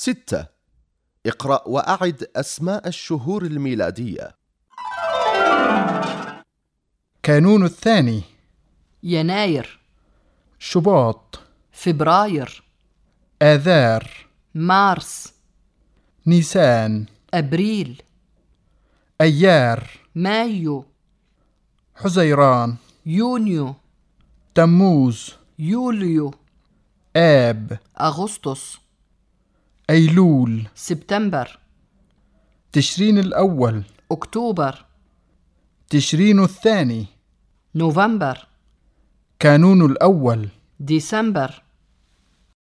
ستة. اقرأ وأعد أسماء الشهور الميلادية. كانون الثاني. يناير. شباط. فبراير. آذار. مارس. نيسان. أبريل. أيار. مايو. حزيران. يونيو. تموز. يوليو. آب. أغسطس. أيلول. سبتمبر. تشرين الأول. أكتوبر. تشرين الثاني. نوفمبر. كانون الأول. ديسمبر.